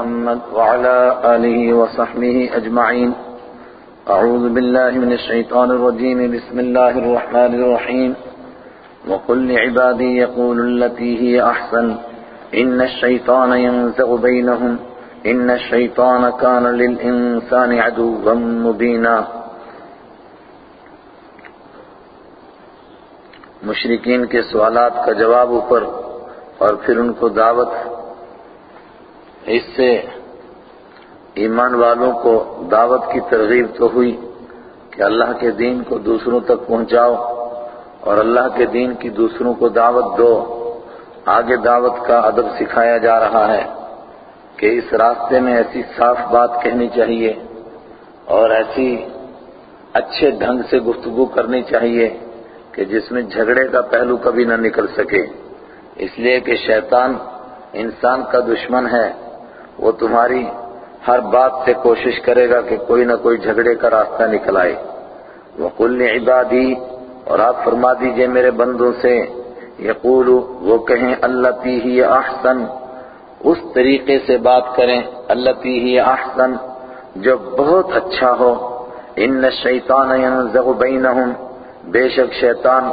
محمد وعلى آله وصحبه أجمعين أعوذ بالله من الشيطان الرجيم بسم الله الرحمن الرحيم وقل لعبادي يقول التي هي أحسن إن الشيطان ينزغ بينهم إن الشيطان كان للإنسان عدوا مبينا مشرقین کے سوالات کا جواب اوپر اور پھر ان کو دعوت اس سے ایمان والوں کو دعوت کی ترغیب تو ہوئی کہ اللہ کے دین کو دوسروں تک پہنچاؤ اور اللہ کے دین کی دوسروں کو دعوت دو۔ آگے دعوت کا ادب سکھایا جا رہا ہے کہ اس راستے میں ایسی صاف بات کہنی چاہیے اور ایسی اچھے ڈھنگ سے گفتگو کرنی چاہیے کہ جس میں جھگڑے کا پہلو کبھی نہ نکل سکے۔ اس لیے کہ شیطان انسان کا دشمن ہے۔ وہ تمہاری ہر بات سے کوشش کرے گا کہ کوئی نہ کوئی جھگڑے کا راستہ نکل آئے۔ وَقُلْ عِبَادِي اور آپ فرما دیجیے میرے بندوں سے یقول وہ کہیں اللہ ہی احسن اس طریقے سے بات کریں اللہ ہی احسن جو بہت اچھا ہو۔ ان الشیطان ينزغ بینہم بے شک شیطان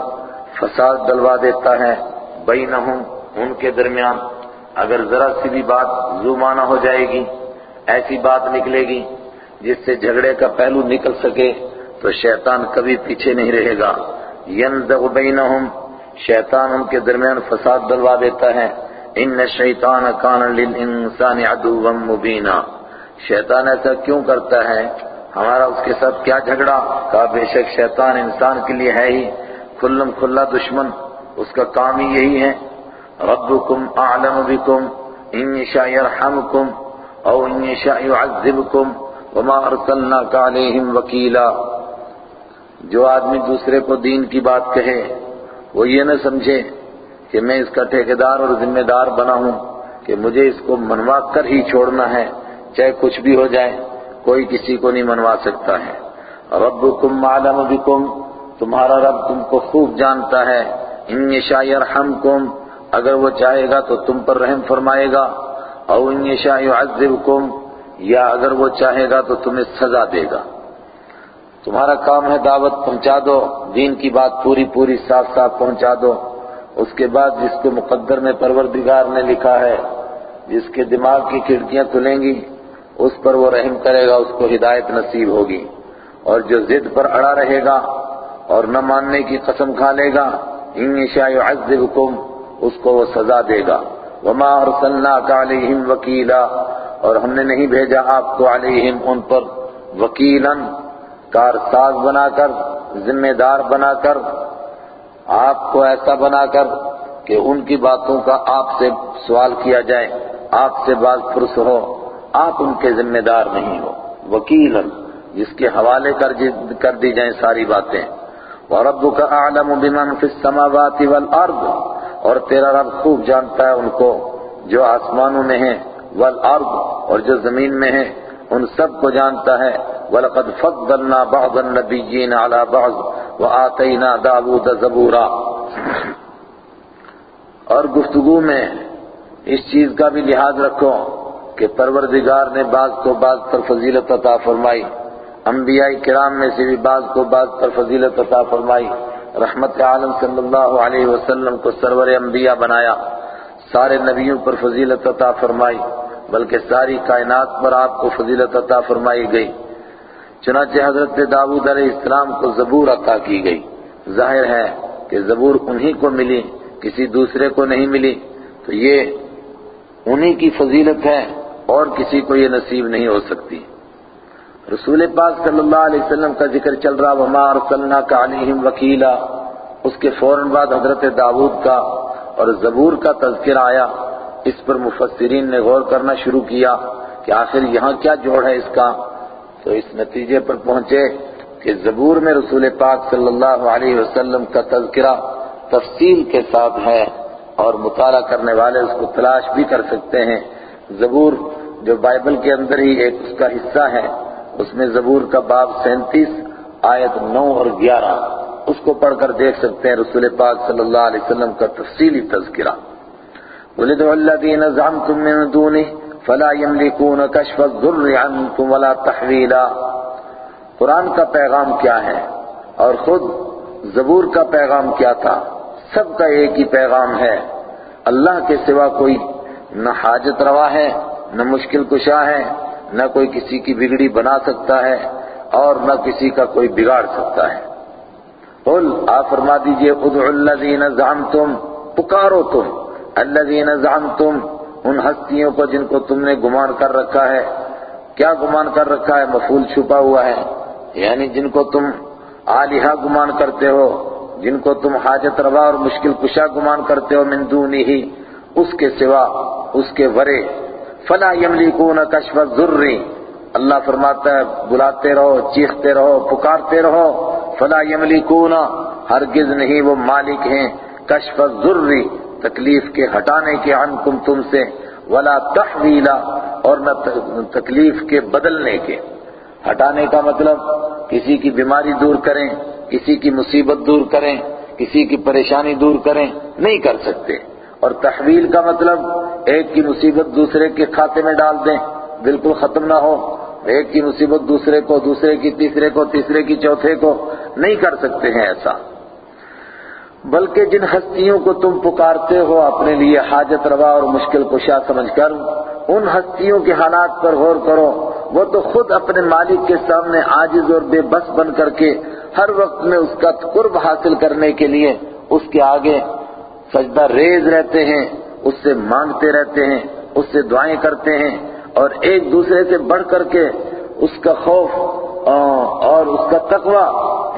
فساد دلوا دیتا ہے بینہم ان کے درمیان۔ اگر ذرا سی بھی بات زومانہ ہو جائے گی، ایسی بات نکلے گی جس سے جھگڑے کا پہلو نکل سکے، تو شیطان کبھی پیچھے نہیں رہے گا۔ ینزغ بینہم، شیطان ان کے درمیان فساد دلوا دیتا ہے۔ ان الشیطان کان للانسان عدوا مبینا۔ شیطان ایسا کیوں کرتا ہے؟ ہمارا اس کے ساتھ کیا جھگڑا؟ کہا، بے شک شیطان انسان کے لیے ہے ہی۔ کھلم کھلا دشمن، اس کا کام ہی یہی ہے۔ ربکم اعلم بکم ان یشاء یرحمکم او ان یشاء یعذبکم وما ارسلناک علیہم وکیلا جو آدمی دوسرے کو دین کی بات کہے، وہ یہ نہ سمجھے کہ میں اس کا ٹھیکیدار اور ذمہ دار بنا ہوں کہ مجھے اس کو منوا کر ہی چھوڑنا ہے، چاہے کچھ بھی ہو جائے، کوئی کسی کو نہیں منوا سکتا ہے۔ ربکم عالم بکم، تمہارا رب تم کو خوب جانتا ہے۔ ان یشاء یرحمکم اگر وہ چاہے گا تو تم پر رحم فرمائے گا، او ان یشاء یعذبکم، یا اگر وہ چاہے گا تو تمہیں سزا دے گا۔ تمہارا کام ہے دعوت پہنچا دو، دین کی بات پوری پوری صاف صاف پہنچا دو۔ اس کے بعد جس کو مقدر میں پروردگار نے لکھا ہے، جس کے دماغ کی کھڑکیاں کھلیں گی، اس پر وہ رحم کرے گا، اس کو ہدایت نصیب ہوگی۔ اور جو ضد پر اڑا رہے گا اور نہ ماننے کی قسم کھا لے گا، ان شاء يعذبكم اس کو وہ سزا دے گا۔ وما ارسلناک علیہم وکیلا اور ہم نے نہیں بھیجا آپ کو علیہم ان پر وکیلا۔ کارساز بنا کر، ذمہ دار بنا کر، آپ کو ایسا بنا کر کہ ان کی باتوں کا آپ سے سوال کیا جائے۔ آپ سے بات پرس ہو، آپ ان کے ذمہ دار نہیں ہو۔ وکیل جس کے حوالے کر دی جائیں ساری باتیں۔ وَرَبُّكَ أَعْلَمُ بِمَنْ فِي السَّمَاوَاتِ وَالْأَرْضِ۔ اور تیرا رب خوب جانتا ہے ان کو جو آسمانوں میں ہیں، والارض اور جو زمین میں ہیں، ان سب کو جانتا ہے۔ وَلَقَدْ فَضَّلْنَا بَعْضَ النَّبِيِّينَ عَلَى بَعْض وَآتَيْنَا دَاوُودَ زَبُورًا۔ اور گفتگو میں اس چیز کا بھی لحاظ رکھو کہ پروردگار نے بعض کو بعض پر فضیلت عطا فرمائی۔ انبیاء کرام میں سے بھی بعض کو بعض پر فضیلت عطا فرمائی۔ رحمت عالم صلی اللہ علیہ وسلم کو سرور انبیاء بنایا، سارے نبیوں پر فضیلت عطا فرمائی، بلکہ ساری کائنات پر آپ کو فضیلت عطا فرمائی گئی۔ چنانچہ حضرت داؤد علیہ السلام کو زبور عطا کی گئی۔ ظاہر ہے کہ زبور انہی کو ملی، کسی دوسرے کو نہیں ملی۔ تو یہ انہی کی فضیلت ہے اور کسی کو یہ نصیب نہیں ہو سکتی۔ رسول پاک صلی اللہ علیہ وسلم کا ذکر چل رہا، وما ارسلناک علیہم وکیلا اس کے فوراً بعد حضرت داود کا اور زبور کا تذکر آیا۔ اس پر مفسرین نے غور کرنا شروع کیا کہ آخر یہاں کیا جوڑ ہے اس کا۔ تو اس نتیجے پر پہنچے کہ زبور میں رسول پاک صلی اللہ علیہ وسلم کا تذکرہ تفصیل کے ساتھ ہے اور مطالعہ کرنے والے اس کو تلاش بھی کر سکتے ہیں۔ زبور جو بائبل کے اندر ہی ایک اس کا حصہ ہے۔ اس میں زبور کا باب سینتیس، آیت نو اور گیارہ۔ اس کو پڑھ کر دیکھ سکتے ہیں رسول پاک صلی اللہ علیہ وسلم کا تفصیلی تذکرہ۔ وَلِدْعُ الَّذِينَ زَعَمْتُم مِّن دُونِهِ فلا يملكون كشف الضر عنكم ولا تحویلا قرآن کا پیغام کیا ہے اور خود زبور کا پیغام کیا تھا؟ سب کا ایک ہی پیغام ہے۔ اللہ کے سوا کوئی نہ حاجت روا ہے، نہ مشکل کشا ہے۔ نہ کوئی کسی کی بگڑی بنا سکتا ہے اور نہ کسی کا کوئی بگاڑ سکتا ہے۔ قل، آپ فرما دیجیے ادعوا الذین زعمتم، پکارو تم۔ الذین زعمتم، ان ہستیوں کو جن کو تم نے گمان کر رکھا ہے۔ کیا گمان کر رکھا ہے؟ مفول چھپا ہوا ہے۔ یعنی جن کو تم آلیہ گمان کرتے ہو، جن کو تم حاجت روا اور مشکل کشا گمان کرتے ہو، من دونی ہی اس کے سوا، اس کے ورے۔ فلا یملکون کشف الذر۔ اللہ فرماتا ہے، بلاتے رہو، چیختے رہو، پکارتے رہو۔ فلا یملکون، ہرگز نہیں، وہ مالک ہیں۔ کشف الذر، تکلیف کے ہٹانے کے عنکم تم سے۔ ولا تحویلا، اور نہ تکلیف کے بدلنے کے۔ ہٹانے کا مطلب کسی کی بیماری دور کریں، کسی کی مصیبت دور کریں، کسی کی پریشانی دور کریں، نہیں کر سکتے۔ اور تحویل کا مطلب ایک کی مصیبت دوسرے کے کھاتے میں ڈال دیں، بالکل ختم نہ ہو۔ ایک کی مصیبت دوسرے کو، دوسرے کی تیسرے کو، تیسرے کی چوتھے کو نہیں کر سکتے ہیں ایسا۔ بلکہ جن ہستیوں کو تم پکارتے ہو اپنے لیے حاجت روا اور مشکل کشا سمجھ کر، ان ہستیوں کے حالات پر غور کرو۔ وہ تو خود اپنے مالک کے سامنے عاجز اور بے بس بن کر کے ہر وقت میں اس کا قرب حاصل کرنے کے لیے اس کے آگے سجدہ ریز رہتے ہیں۔ اس سے مانگتے رہتے ہیں، اس سے دعائیں کرتے ہیں اور ایک دوسرے سے بڑھ کر کے اس کا خوف اور اس کا تقوی،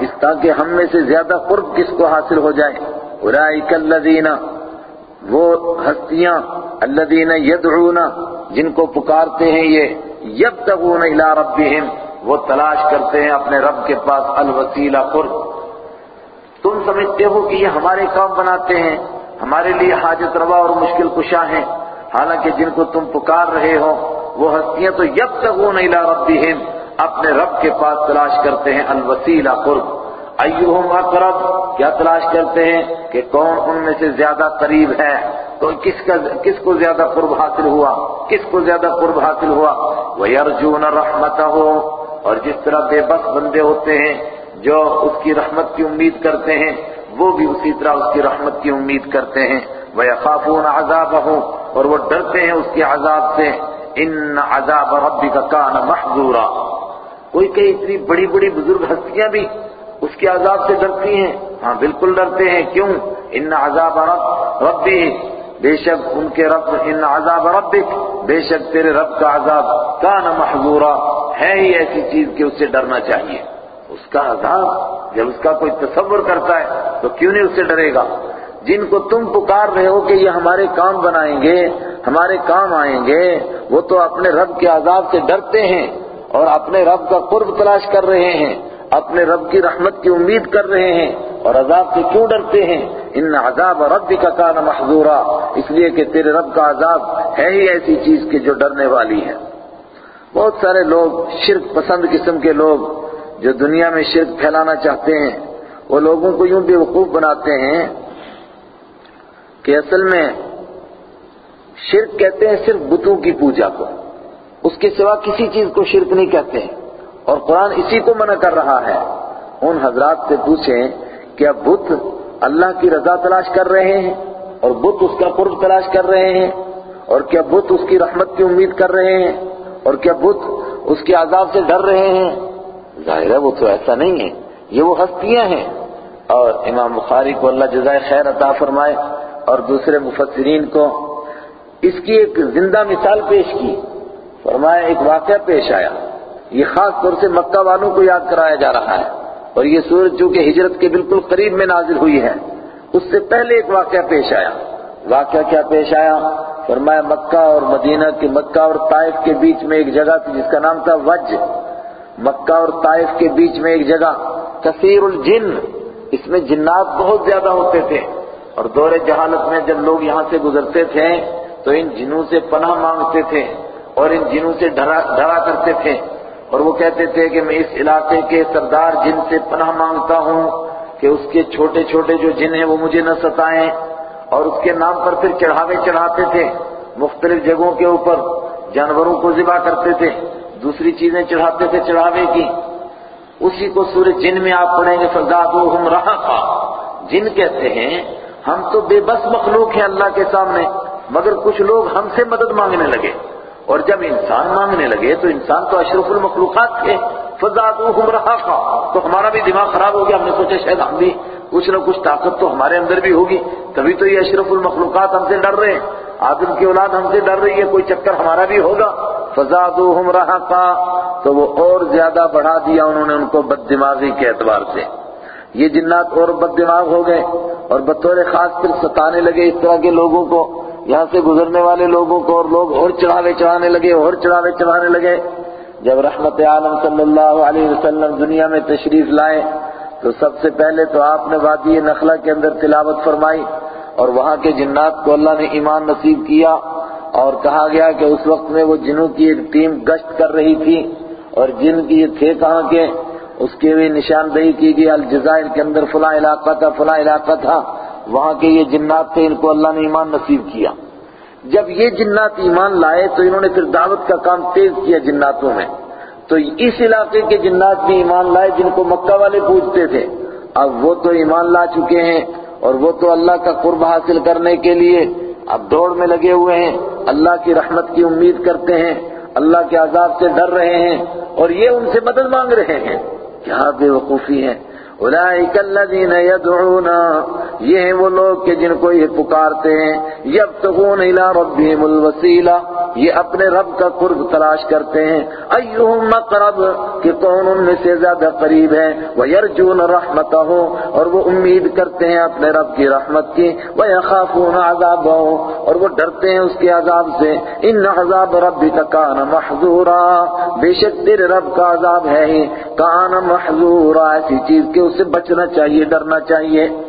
اس تاکہ ہم میں سے زیادہ قرب کس کو حاصل ہو جائے۔ اولئک الذین، وہ ہستیاں، الذین یدعون، جن کو پکارتے ہیں یہ، یبتغون الی ربہم، وہ تلاش کرتے ہیں اپنے رب کے پاس الوسیلہ قرب۔ تم سمجھتے ہو کہ یہ ہمارے کام بناتے ہیں۔ ہمارے لیے حاجت روا اور مشکل کشا ہیں۔ حالانکہ جن کو تم پکار رہے ہو، وہ ہستیاں تو یب تک وہ نہیں لا اپنے رب کے پاس تلاش کرتے ہیں، الوسیلہ، قرب۔ ایوہم اقرب؟ کیا تلاش کرتے ہیں کہ کون ان میں سے زیادہ قریب ہے؟ تو کس کا کس کو زیادہ قرب حاصل ہوا؟ کس کو زیادہ قرب حاصل ہوا؟ وَيَرْجُونَ رَحْمَتَهُ۔ اور جس طرح بے بس بندے ہوتے ہیں، جو اس کی رحمت کی امید کرتے ہیں وہ بھی اسی طرح اس کی رحمت کی امید کرتے ہیں. وَيَخَافُونَ عَذَابَهُ اور وہ ڈرتے ہیں اس کے عذاب سے. ان عذاب ربک کان محذورا۔ کوئی کئی اتنی بڑی بڑی بزرگ ہستیاں بھی اس کے عذاب سے ڈرتی ہیں. ہاں بالکل ڈرتے ہیں. کیوں؟ ان عذاب رب ربی بے شک ان کے رب ان عذاب ربک بے شک تیرے رب کا عذاب کان محذورا۔ ہے ہی ایسی چیز کہ اس سے ڈرنا چاہیے۔ اس کا عذاب جب اس کا کوئی تصور کرتا ہے تو کیوں نہیں اس سے ڈرے گا؟ جن کو تم پکار رہے ہو کہ یہ ہمارے کام بنائیں گے، ہمارے کام آئیں گے، وہ تو اپنے رب کے عذاب سے ڈرتے ہیں اور اپنے رب کا قرب تلاش کر رہے ہیں، اپنے رب کی رحمت کی امید کر رہے ہیں اور عذاب سے کیوں ڈرتے ہیں؟ ان عذاب رب کا کان محضورا اس لیے کہ تیرے رب کا عذاب ہے ہی ایسی چیز کی جو ڈرنے والی ہے۔ بہت سارے لوگ شرک پسند قسم کے لوگ جو دنیا میں شرک پھیلانا چاہتے ہیں، وہ لوگوں کو یوں بے وقوف بناتے ہیں کہ اصل میں شرک کہتے ہیں صرف بتوں کی پوجا کو، اس کے سوا کسی چیز کو شرک نہیں کہتے۔ ہیں اور قرآن اسی کو منع کر رہا ہے۔ ان حضرات سے پوچھیں کیا بت اللہ کی رضا تلاش کر رہے ہیں اور بت اس کا قرب تلاش کر رہے ہیں؟ اور کیا بت اس کی رحمت کی امید کر رہے ہیں؟ اور کیا بت اس کے عذاب سے ڈر رہے ہیں؟ ظاہر ہے، وہ تو ایسا نہیں ہے۔ یہ وہ ہستیاں ہیں۔ اور امام بخاری کو اللہ جزائے خیر عطا فرمائے۔ اور دوسرے مفسرین کو اس کی ایک زندہ مثال پیش کی۔ فرمایا، ایک واقعہ پیش آیا۔ یہ خاص طور سے مکہ والوں کو یاد کرایا جا رہا ہے۔ اور یہ سورج جو کہ ہجرت کے بالکل قریب میں نازل ہوئی ہے، اس سے پہلے ایک واقعہ پیش آیا۔ واقعہ کیا پیش آیا؟ فرمایا، مکہ اور مدینہ کے مکہ اور طائف کے بیچ میں ایک جگہ تھی جس کا نام تھا وج۔ مکہ اور طائف کے بیچ میں ایک جگہ، کثیر الجن، اس میں جنات بہت زیادہ ہوتے تھے۔ اور دور جہالت میں جب لوگ یہاں سے گزرتے تھے، تو ان جنوں سے پناہ مانگتے تھے اور ان جنوں سے ڈرا ڈرا کرتے تھے۔ اور وہ کہتے تھے کہ میں اس علاقے کے سردار جن سے پناہ مانگتا ہوں کہ اس کے چھوٹے چھوٹے جو جن ہیں وہ مجھے نہ ستائیں۔ اور اس کے نام پر پھر چڑھاوے چڑھاتے تھے، مختلف جگہوں کے اوپر جانوروں کو ذبح کرتے تھے۔ دوسری چیزیں چڑھاتے تھے چڑھاوے کی۔ اسی کو سورج جن میں آپ پڑھیں گے فزادوہم رہقا جن کہتے ہیں، ہم تو بے بس مخلوق ہیں اللہ کے سامنے، مگر کچھ لوگ ہم سے مدد مانگنے لگے۔ اور جب انسان مانگنے لگے، تو انسان تو اشرف المخلوقات تھے۔ فزادوہم رہقا تو ہمارا بھی دماغ خراب ہو گیا، ہم نے سوچا شاید ہم بھی کچھ نہ کچھ طاقت تو ہمارے اندر بھی ہوگی۔ تبھی تو یہ اشرف المخلوقات ہم سے ڈر رہے ہیں۔ آدم کی اولاد ہم سے ڈر رہی ہے، کوئی چکر ہمارا بھی ہوگا۔ فزادوہم رہقا، تو وہ اور زیادہ بڑھا دیا انہوں نے ان کو بد دماغی کے اعتبار سے۔ یہ جنات اور بد دماغ ہو گئے اور بطور خاص پھر ستانے لگے اس طرح کے لوگوں کو۔ یہاں سے گزرنے والے لوگوں کو اور لوگ اور چڑھاوے چڑھانے لگے، اور چڑھاوے چڑھانے لگے۔ جب رحمت عالم صلی اللہ علیہ وسلم دنیا میں تشریف لائے، تو سب سے پہلے تو آپ نے وادی نخلا کے اندر تلاوت فرمائی اور وہاں کے جنات کو اللہ نے ایمان نصیب کیا۔ اور کہا گیا کہ اس وقت میں وہ جنوں کی ایک ٹیم گشت کر رہی تھی اور جن کی یہ تھے کہاں کے؟ اس کی بھی نشاندہی کی گئی، الجزائر کے اندر فلاں علاقہ تھا، فلاں علاقہ تھا، وہاں کے یہ جنات تھے، ان کو اللہ نے ایمان نصیب کیا۔ جب یہ جنات ایمان لائے تو انہوں نے پھر دعوت کا کام تیز کیا جناتوں میں۔ تو اس علاقے کے جنات بھی ایمان لائے جن کو مکہ والے پوچھتے تھے۔ اب وہ تو ایمان لا چکے ہیں اور وہ تو اللہ کا قرب حاصل کرنے کے لیے اب دوڑ میں لگے ہوئے ہیں۔ اللہ کی رحمت کی امید کرتے ہیں۔ اللہ کے عذاب سے ڈر رہے ہیں۔ اور یہ ان سے مدد مانگ رہے ہیں۔ کیا بے وقوفی ہے اولئک الذین یدعون۔ یہ ہیں وہ لوگ کہ جن کو یہ پکارتے ہیں۔ یبتغون الی ربهم الوسیلہ۔ یہ اپنے رب کا قرب تلاش کرتے ہیں۔ ایہم مقرب، کہ کون ان میں سے زیادہ قریب ہے۔ ویرجون رحمتہ اور وہ امید کرتے ہیں اپنے رب کی رحمت کی۔ ویخافون عذابہ اور وہ ڈرتے ہیں اس کے عذاب سے۔ ان عذاب ربک کان محذورا۔ بے شک تیرے رب کا عذاب ہے ہی۔ کان محذورا، ایسی چیز کے اس سے بچنا چاہیے، ڈرنا چاہیے۔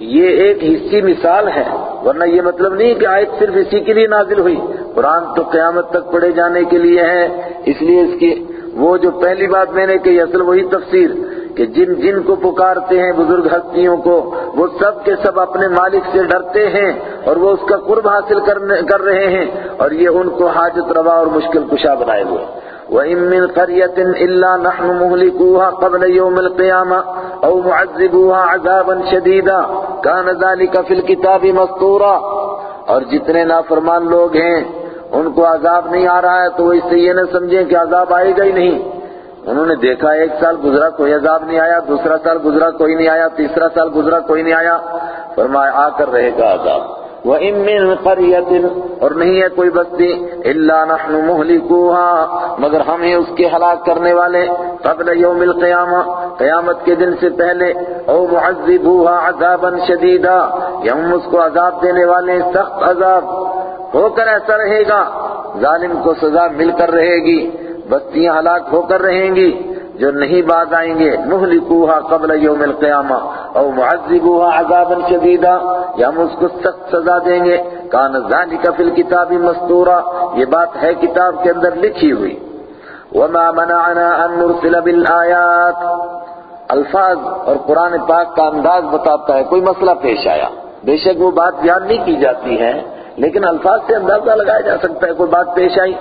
یہ ایک حصی مثال ہے، ورنہ یہ مطلب نہیں کہ آیت صرف اسی کے لیے نازل ہوئی۔ قرآن تو قیامت تک پڑھے جانے کے لیے ہے، اس لیے اس کی وہ جو پہلی بات میں نے کہی، اصل وہی تفسیر کہ جن جن کو پکارتے ہیں بزرگ ہستیوں کو، وہ سب کے سب اپنے مالک سے ڈرتے ہیں اور وہ اس کا قرب حاصل کر رہے ہیں اور یہ ان کو حاجت روا اور مشکل کشا بنائے ہوئے۔ وَإِن مِّن قَرْيَةٍ إِلَّا نَحْنُ مُهْلِكُوهَا قَبْلَ يَوْمِ الْقِيَامَةِ أَوْ مُعَذِّبُوهَا عَذَابًا شَدِيدًا كَانَ ذَلِكَ فِي الْكِتَابِ مَسْطُورًا اور جتنے نافرمان لوگ ہیں، ان کو عذاب نہیں آ رہا ہے، تو وہ اس سے یہ نہ سمجھیں کہ عذاب آئے گا ہی نہیں۔ انہوں نے دیکھا، ایک سال گزرا، کوئی عذاب نہیں آیا، دوسرا سال گزرا، کوئی نہیں آیا، تیسرا سال گزرا، کوئی نہیں آیا۔ فرمایا، آ کر رہے گا عذاب۔ وَإِن مِّن قَرْيَةٍ اور نہیں ہے کوئی بستی، إِلَّا نَحْنُ مُهْلِكُوهَا، مگر ہم ہیں اس کے ہلاک کرنے والے۔ قبل یوم القیامہ، قیامت کے دن سے پہلے، او معذبوها عذابا شدیدا، یا ہم اس کو عذاب دینے والے، سخت عذاب۔ ہو کر ایسا رہے گا، ظالم کو سزا مل کر رہے گی، بستیاں ہلاک ہو کر رہیں گی۔ جو نہیں باز آئیں گے مہلکوہا قبل یوم القیامہ او معذبوها عذابا شدیدا، یا ہم اس کو سخت سزا دیں گے۔ کان ذالک فی الکتاب مستورا، یہ بات ہے کتاب کے اندر لکھی ہوئی۔ وما منعنا ان نرسل بالآیات۔ الفاظ اور قرآن پاک کا انداز بتاتا ہے، کوئی مسئلہ پیش آیا۔ بے شک وہ بات بیان نہیں کی جاتی ہے، لیکن الفاظ سے اندازہ لگایا جا سکتا ہے، کوئی بات پیش آئی۔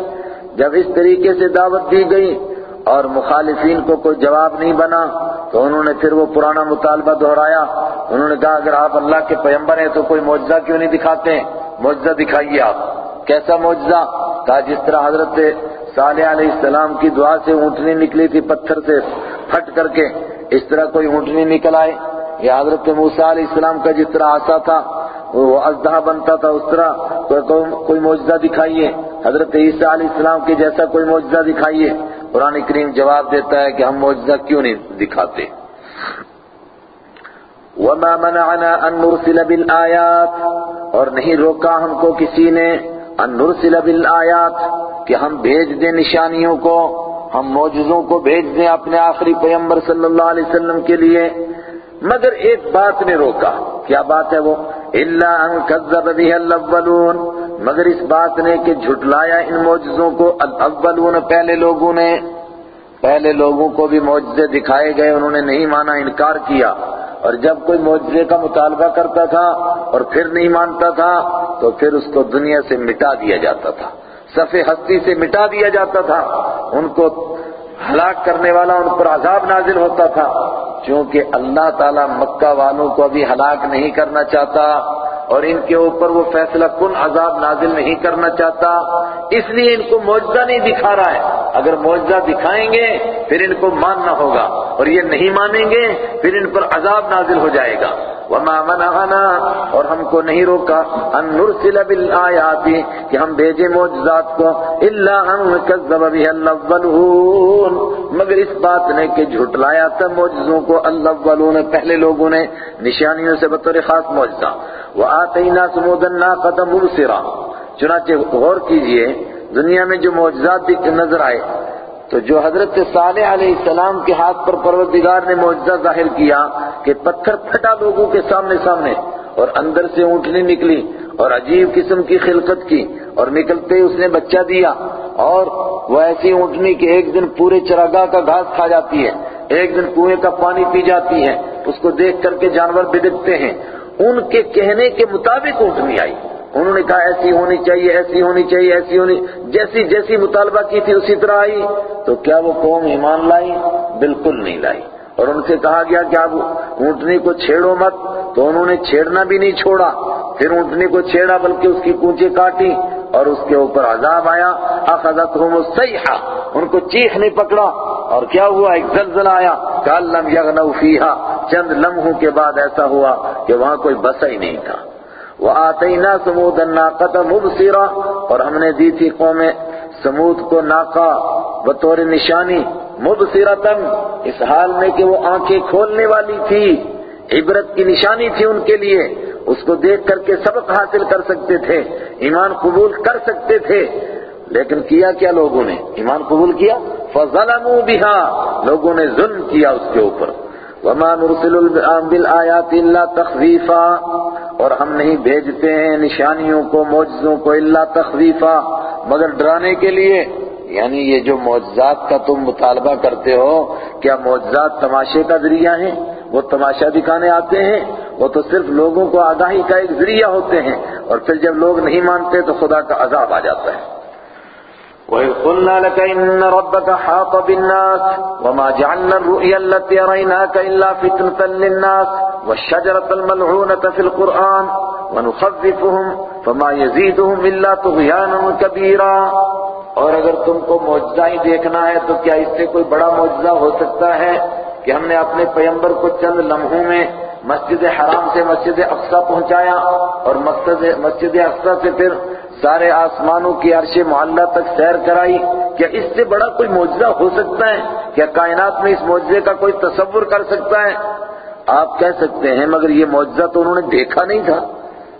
جب اس طریقے سے دعوت دی گئی اور مخالفین کو کوئی جواب نہیں بنا تو انہوں نے پھر وہ پرانا مطالبہ دہرایا۔ انہوں نے کہا، اگر آپ اللہ کے پیمبر ہیں تو کوئی معجزہ کیوں نہیں دکھاتے؟ ہیں معجزہ دکھائیے آپ۔ کیسا معجزہ؟ کہا، جس طرح حضرت صالح علیہ السلام کی دعا سے اونٹنی نکلی تھی پتھر سے پھٹ کر کے، اس طرح کوئی اونٹنی نکل آئے؟ یا حضرت موسیٰ علیہ السلام کا جس طرح آسا تھا، وہ ازدہ بنتا تھا، اس طرح کوئی معجزہ دکھائیے۔ حضرت عیسیٰ علیہ السلام کے جیسا کوئی معجزہ دکھائیے۔ قرآن کریم جواب دیتا ہے کہ ہم معجزہ کیوں نہیں دکھاتے؟ وما منعنا ان نرسل بالآیات اور نہیں روکا ہم کو کسی نے ان نرسل بالآیات کہ ہم بھیج دیں نشانیوں کو، ہم معجزوں کو بھیج دیں اپنے آخری پیمبر صلی اللہ علیہ وسلم کے لیے۔ مگر ایک بات نے روکا، کیا بات ہے وہ؟ الا ان كذب به الاولون مگر اس بات نے کہ جھٹلایا ان معجزوں کو الاولون پہلے لوگوں نے۔ پہلے لوگوں کو بھی معجزے دکھائے گئے، انہوں نے نہیں مانا، انکار کیا۔ اور جب کوئی معجزے کا مطالبہ کرتا تھا اور پھر نہیں مانتا تھا، تو پھر اس کو دنیا سے مٹا دیا جاتا تھا۔ صفحے ہستی سے مٹا دیا جاتا تھا۔ ان کو ہلاک کرنے والا ان پر عذاب نازل ہوتا تھا۔ چونکہ اللہ تعالیٰ مکہ والوں کو ابھی ہلاک نہیں کرنا چاہتا اور ان کے اوپر وہ فیصلہ کن عذاب نازل نہیں کرنا چاہتا؟ اس لیے ان کو موجزہ نہیں دکھا رہا ہے۔ اگر موجزہ دکھائیں گے، پھر ان کو ماننا ہوگا۔ اور یہ نہیں مانیں گے، پھر ان پر عذاب نازل ہو جائے گا۔ وما منعنا، اور ہم کو نہیں روکا۔ ان نرسل بالآیات کہ ہم بھیجیں معجزات کو۔ الا ان كذب به الاولون مگر اس بات نے کہ جھٹلایا تھا معجزوں کو۔ الاولون پہلے لوگوں نے۔ نشانیوں سے بطور خاص معجزہ۔ وآتینا سمود الناقۃ مبصرا. چنانچہ غور کیجیے، دنیا میں جو معجزات نظر آئے، تو جو حضرت صالح علیہ السلام کے ہاتھ پر پروردگار نے معجزہ ظاہر کیا کہ پتھر پھٹا لوگوں کے سامنے سامنے اور اندر سے اونٹنی نکلی اور عجیب قسم کی خلقت کی اور نکلتے اس نے بچہ دیا اور وہ ایسی اونٹنی کہ ایک دن پورے چراگاہ کا گھاس کھا جاتی ہے، ایک دن کنویں کا پانی پی جاتی ہے، اس کو دیکھ کر کے جانور بدکتے ہیں ان کے کہنے کے مطابق اونٹنی آئی۔ انہوں نے کہا، ایسی ہونی چاہیے، ایسی ہونی چاہیے، ایسی ہونی، جیسی جیسی مطالبہ کی تھی اسی طرح آئی۔ تو کیا وہ قوم ایمان لائی؟ بالکل نہیں لائی۔ اور ان سے کہا گیا کہ آپ اونٹنی کو چھیڑو مت۔ تو انہوں نے چھیڑنا بھی نہیں چھوڑا۔ پھر اونٹنی کو چھیڑا، بلکہ اس کی کونچے کاٹی اور اس کے اوپر عذاب آیا، اخذتهم الصیحہ، ان کو چیخ نہیں پکڑا اور کیا ہوا؟ ایک زلزلہ آیا کال لم یغنوا فیها چند لمحوں کے بعد ایسا ہوا کہ وہاں کوئی بسا ہی نہیں تھا۔ وآتینا سمود الناقۃ مبصرا، اور ہم نے دی تھی قوم سمود کو ناقہ، بطور نشانی مبصرتن اس حال میں کہ وہ آنکھیں کھولنے والی تھی۔ عبرت کی نشانی تھی ان کے لیے۔ اس کو دیکھ کر کے سبق حاصل کر سکتے تھے، ایمان قبول کر سکتے تھے۔ لیکن کیا کیا لوگوں نے؟ ایمان قبول کیا؟ فظلموا بها۔ لوگوں نے ظلم کیا اس کے اوپر۔ وما نرسل بالآیات الا تخویفا۔ اور ہم نہیں بھیجتے ہیں نشانیوں کو، معجزوں کو الا تخویفا۔ مگر ڈرانے کے لیے یعنی یہ جو معجزات کا تم مطالبہ کرتے ہو، کیا معجزات تماشے کا ذریعہ ہیں؟ وہ تماشا دکھانے آتے ہیں، وہ تو صرف لوگوں کو آگاہی کا ایک ذریعہ ہوتے ہیں، اور پھر جب لوگ نہیں مانتے تو خدا کا عذاب آ جاتا ہے۔ وَإِذْ قُلْنَا لَكَ إِنَّ رَبَّكَ حَاطَ بِالنَّاسِ وَمَا جَعَلْنَا الرُّؤْيَا الَّتِي أَرَيْنَاكَ إِلَّا فِتْنَةً لِلنَّاسِ وَالشَّجَرَةَ الْمَلْعُونَةَ فِي الْقُرْآنِ وَنُخَوِّفُهُمْ فَمَا يَزِيدُهُمْ إِلَّا طُغْيَانًا كَبِيرًا۔ اور اگر تم کو معجزہ ہی دیکھنا ہے تو کیا اس سے کوئی بڑا معجزہ ہو سکتا ہے؟ کہ ہم نے اپنے پیمبر کو چند لمحوں میں مسجد حرام سے مسجد اقصا پہنچایا اور مسجد اقصا سے پھر سارے آسمانوں کی عرش معلہ تک سیر کرائی کیا اس سے بڑا کوئی معجزہ ہو سکتا ہے؟ کیا کائنات میں اس معجزے کا کوئی تصور کر سکتا ہے؟ آپ کہہ سکتے ہیں مگر یہ معجزہ تو انہوں نے دیکھا نہیں تھا۔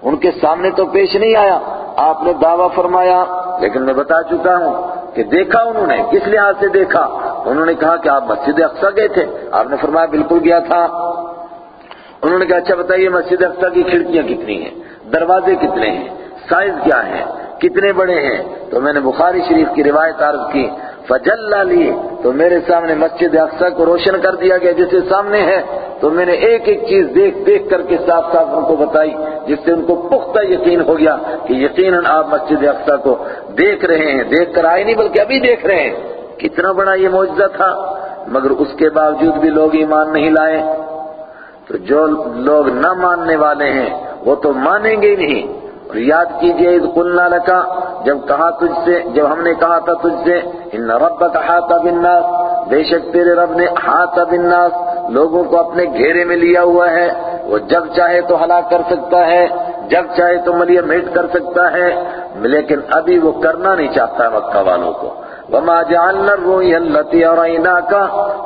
ان کے سامنے تو پیش نہیں آیا۔ آپ نے دعویٰ فرمایا، لیکن میں بتا چکا ہوں کہ دیکھا انہوں نے، کس لحاظ سے دیکھا؟ انہوں نے کہا کہ آپ مسجد اقصا گئے تھے۔ آپ نے فرمایا بالکل گیا تھا۔ انہوں نے کہا اچھا بتائیے مسجد اقصا کی کھڑکیاں کتنی ہیں؟ دروازے کتنے ہیں؟ سائز کیا ہے کتنے بڑے ہیں؟ تو میں نے بخاری شریف کی روایت عرض کی، فجل لی تو میرے سامنے مسجد اقصا کو روشن کر دیا گیا جسے سامنے ہے۔ تو میں نے ایک ایک چیز دیکھ دیکھ کر کے صاف صاف ان کو بتائی، جس سے ان کو پختہ یقین ہو گیا کہ یقیناً آپ مسجد اقصا کو دیکھ رہے ہیں۔ دیکھ کر آئے نہیں، بلکہ ابھی دیکھ رہے ہیں۔ کتنا بڑا یہ معجزہ تھا، مگر اس کے باوجود بھی لوگ ایمان نہیں لائے۔ تو جو لوگ نہ ماننے والے ہیں، وہ تو مانیں گے ہی نہیں۔ اور یاد کیجیے، اذ قلنا لکا، جب کہا تجھ سے، جب ہم نے کہا تھا تجھ سے، ان ربک حاط بالناس بے شک تیرے رب نے حاط بالناس، لوگوں کو اپنے گھیرے میں لیا ہوا ہے۔ وہ جب چاہے تو ہلاک کر سکتا ہے، جب چاہے تو ملیہ میٹ کر سکتا ہے، لیکن ابھی وہ کرنا نہیں چاہتا مکہ والوں کو۔ وما جعلنا الرؤيا التي اريناك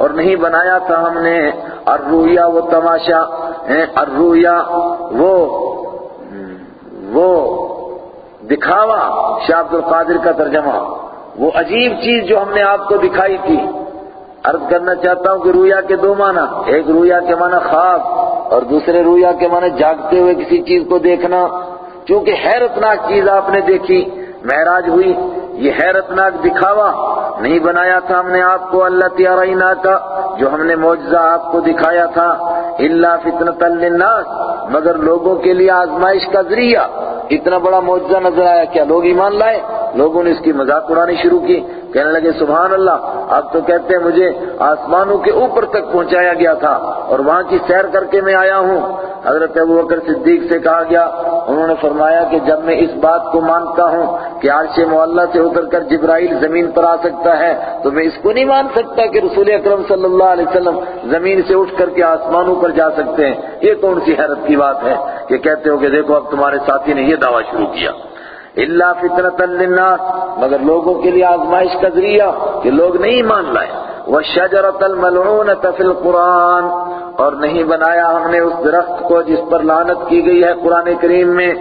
اور نہیں بنایا تھا ہم نے الرؤيا، وہ تماشا الرؤيا، وہ وہ دکھاوا، شاہ عبد القادر کا ترجمہ، وہ عجیب چیز جو ہم نے آپ کو دکھائی تھی۔ عرض کرنا چاہتا ہوں کہ رویا کے دو معنی، ایک رویا کے معنی خواب، اور دوسرے رویا کے معنی جاگتے ہوئے کسی چیز کو دیکھنا۔ چونکہ حیرتناک چیز آپ نے دیکھی، معراج ہوئی یہ حیرتناک دکھاوا نہیں بنایا تھا ہم نے آپ کو اللہ تیارہ کا، جو ہم نے معجزہ آپ کو دکھایا تھا۔ اللہ فتنة للناس۔ مگر لوگوں کے لیے آزمائش کا ذریعہ۔ اتنا بڑا معجزہ نظر آیا کیا لوگ ایمان لائے؟ لوگوں نے اس کی مذاق اڑانی شروع کی۔ کہنے لگے سبحان اللہ اب تو کہتے ہیں مجھے آسمانوں کے اوپر تک پہنچایا گیا تھا اور وہاں کی سیر کر کے میں آیا ہوں۔ حضرت ابو بکر صدیق سے کہا گیا، انہوں نے فرمایا کہ جب میں اس بات کو مانتا ہوں کہ عرش معلّہ سے اتر کر جبرائیل زمین پر آ سکتا ہے، تو میں اس کو نہیں مان سکتا کہ رسول اکرم صلی اللہ علیہ وسلم زمین سے اٹھ کر کے آسمانوں پر جا سکتے ہیں۔ یہ کون سی حیرت کی بات ہے کہ کہتے ہو کہ دیکھو اب تمہارے ساتھی نے یہ دعویٰ شروع کیا۔ اللہ فطرت للناس، مگر لوگوں کے لیے آزمائش کا ذریعہ کہ لوگ نہیں مان لائے وَالشَّجَرَةَ الْمَلْعُونَةَ فِي الْقُرْآنِ اور نہیں بنایا ہم نے اس درخت کو جس پر لعنت کی گئی ہے قرآن کریم میں۔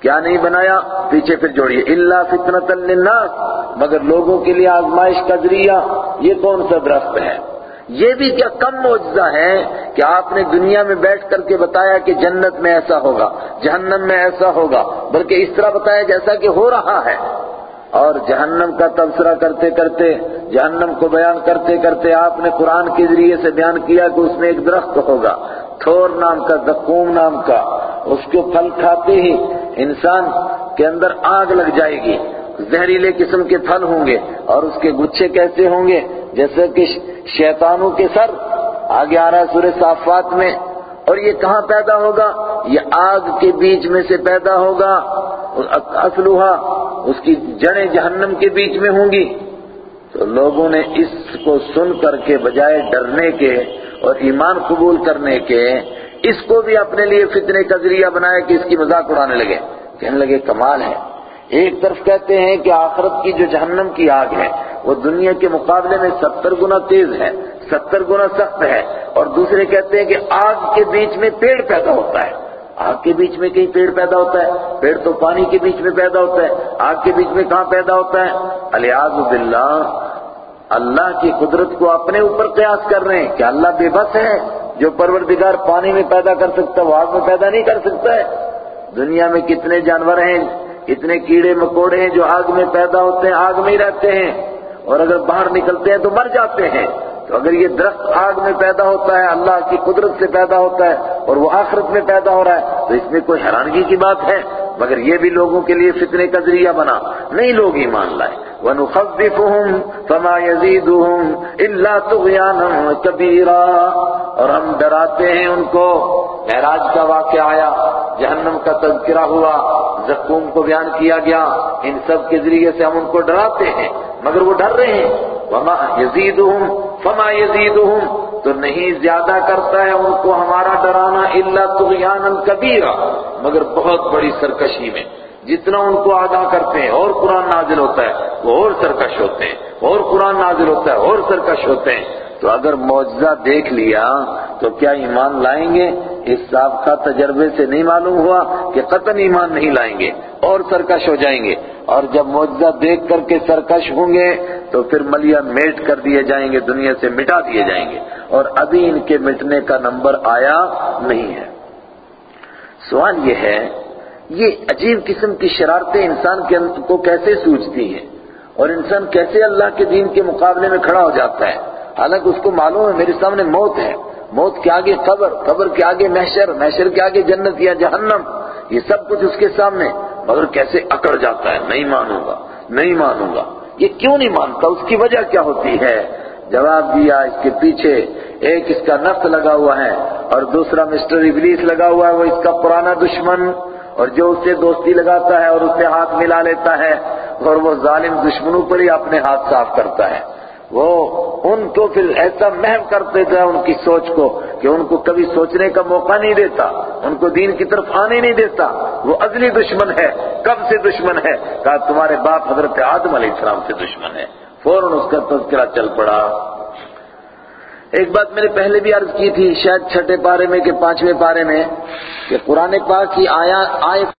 کیا نہیں بنایا؟ پیچھے پھر جوڑیے۔ اللہ فطرت للناس۔ مگر لوگوں کے لیے آزمائش کا ذریعہ یہ کون سا درخت ہے؟ یہ بھی کیا کم معجزہ ہے کہ آپ نے دنیا میں بیٹھ کر کے بتایا کہ جنت میں ایسا ہوگا، جہنم میں ایسا ہوگا، بلکہ اس طرح بتایا جیسا کہ ہو رہا ہے۔ اور جہنم کا تبصرہ کرتے کرتے، جہنم کو بیان کرتے کرتے آپ نے قرآن کے ذریعے سے بیان کیا کہ اس میں ایک درخت ہوگا، تھور نام کا زکوم نام کا، اس کو پھل کھاتے ہی انسان کے اندر آگ لگ جائے گی، زہریلے قسم کے پھل ہوں گے اور اس کے گچھے کیسے ہوں گے؟ جیسے کہ شیطانوں کے سر، آگے آ رہا ہے سورہ صافات میں، اور یہ کہاں پیدا ہوگا؟ یہ آگ کے بیچ میں سے پیدا ہوگا، اصلوہا اس کی جڑیں جہنم کے بیچ میں ہوں گی۔ تو لوگوں نے اس کو سن کر کے بجائے ڈرنے کے اور ایمان قبول کرنے کے اس کو بھی اپنے لیے فتنے کا ذریعہ بنایا کہ اس کی مذاق اڑانے لگے۔ کہنے لگے، کمال ہے۔ ایک طرف کہتے ہیں کہ آخرت کی جو جہنم کی آگ ہے، وہ دنیا کے مقابلے میں ستر گنا تیز ہے، ستر گنا سخت ہے۔ اور دوسرے کہتے ہیں کہ آگ کے بیچ میں پیڑ پیدا ہوتا ہے۔ آگ کے بیچ میں کہیں پیڑ پیدا ہوتا ہے، پیڑ تو پانی کے بیچ میں پیدا ہوتا ہے۔ آگ کے بیچ میں کہاں پیدا ہوتا ہے؟ الیاز باللہ۔ اللہ کی قدرت کو اپنے اوپر قیاس کر رہے ہیں کہ اللہ بے بس ہے، جو پروردگار پانی میں پیدا کر سکتا وہ آگ میں پیدا نہیں کر سکتا ہے۔ دنیا میں کتنے جانور ہیں اتنے کیڑے مکوڑے ہیں جو آگ میں پیدا ہوتے ہیں، آگ میں ہی رہتے ہیں۔ اور اگر باہر نکلتے ہیں تو مر جاتے ہیں۔ تو اگر یہ درخت آگ میں پیدا ہوتا ہے، اللہ کی قدرت سے پیدا ہوتا ہے اور وہ آخرت میں پیدا ہو رہا ہے، تو اس میں کوئی حیرانگی کی بات ہے؟ مگر یہ بھی لوگوں کے لیے فتنے کا ذریعہ بنا۔ نہیں لوگ ایمان لائے۔ وَنُخَذِّفُهُمْ فَمَا يَزِيدُهُمْ إِلَّا تُغْيَانًا كَبِيرًا۔ اور ہم ڈراتے ہیں ان کو۔ معراج کا واقعہ آیا۔ جہنم کا تذکرہ ہوا۔ زقوم کو بیان کیا گیا۔ ان سب کے ذریعے سے ہم ان کو ڈراتے ہیں، مگر وہ ڈر رہے ہیں۔ وما یزیدہم فما یزیدہم تو نہیں زیادہ کرتا ہے ان کو ہمارا ڈرانا الا طغیانا کبیرا، مگر بہت بڑی سرکشی میں۔ جتنا ان کو آگاہ کرتے ہیں، اور قرآن نازل ہوتا ہے، وہ اور سرکش ہوتے ہیں۔ اور قرآن نازل ہوتا ہے، اور سرکش ہوتے ہیں۔ تو اگر معجزہ دیکھ لیا، تو کیا ایمان لائیں گے؟ اس سابقہ تجربے سے نہیں معلوم ہوا کہ قطن ایمان نہیں لائیں گے، اور سرکش ہو جائیں گے۔ اور جب معجزہ دیکھ کر کے سرکش ہوں گے تو پھر ملیا میٹ کر دیے جائیں گے، دنیا سے مٹا دیے جائیں گے۔ اور ابھی ان کے مٹنے کا نمبر آیا نہیں ہے۔ سوال یہ ہے، یہ عجیب قسم کی شرارتیں انسان کے کو کیسے سوچتی ہیں؟ اور انسان کیسے اللہ کے دین کے مقابلے میں کھڑا ہو جاتا ہے؟ حالانکہ اس کو معلوم ہے، میرے سامنے موت ہے۔ موت کے آگے قبر قبر کے آگے محشر محشر کے آگے جنت یا جہنم۔ یہ سب کچھ اس کے سامنے۔ مگر کیسے اکڑ جاتا ہے؟ نہیں مانوں گا، نہیں مانوں گا۔ یہ کیوں نہیں مانتا؟ اس کی وجہ کیا ہوتی ہے؟ جواب دیا اس کے پیچھے، ایک اس کا نفس لگا ہوا ہے اور دوسرا مسٹر ابلیس لگا ہوا ہے، وہ اس کا پرانا دشمن اور جو اسے دوستی لگاتا ہے اور اسے ہاتھ ملا لیتا ہے اور وہ ظالم دشمنوں پر ہی اپنے ہاتھ صاف کرتا ہے۔ وہ ان کو پھر ایسا محو کر دیتا ہے ان کی سوچ کو کہ ان کو کبھی سوچنے کا موقع نہیں دیتا، ان کو دین کی طرف آنے نہیں دیتا۔ وہ ازلی دشمن ہے، کب سے دشمن ہے؟ کہا، تمہارے باپ حضرت آدم علیہ السلام سے دشمن ہے۔ فوراً اس کا تذکرہ چل پڑا۔ ایک بات میں نے پہلے بھی عرض کی تھی، شاید چھٹے پارے میں کہ پانچویں پارے میں، کہ قرآن پاک کی آیا آئے